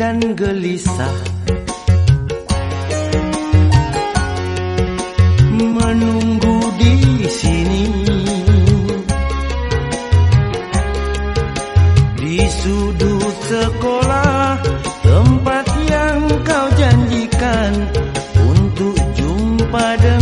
dan gelisah. Menunggu di sini. Di sudut sekolah tempat yang kau janjikan untuk jumpa denganmu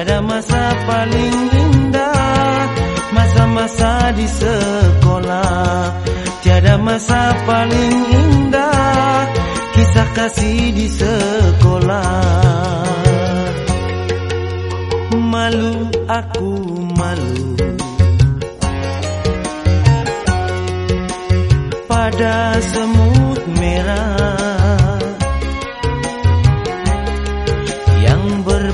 Tiada masa paling indah Masa-masa di sekolah. Tiada masa paling indah Kisah kasih di sekolah. Malu aku malu. Pada semut merah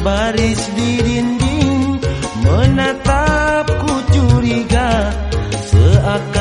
berbaris di dinding Menatapku curiga Seakan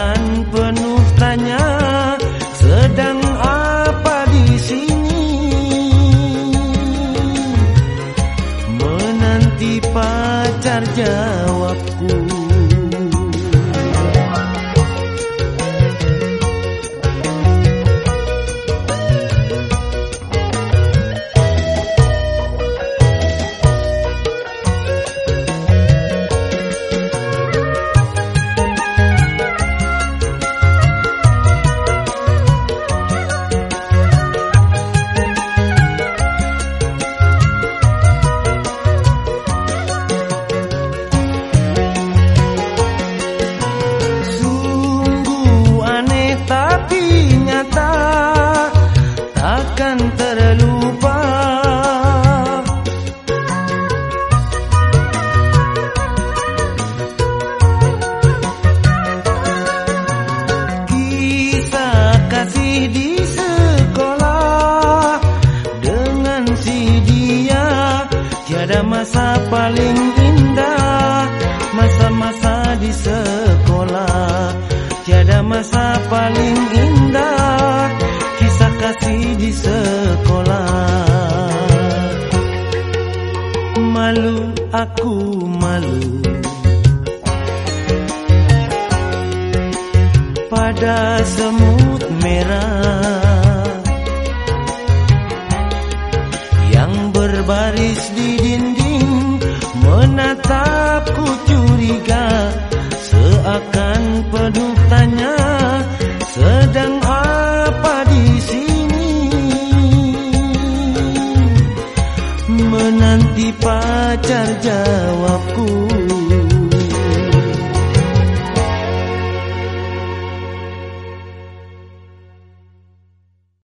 masa paling indah Kisah kasih di sekolah. Malu aku malu. Pada semut merah pacar jawabku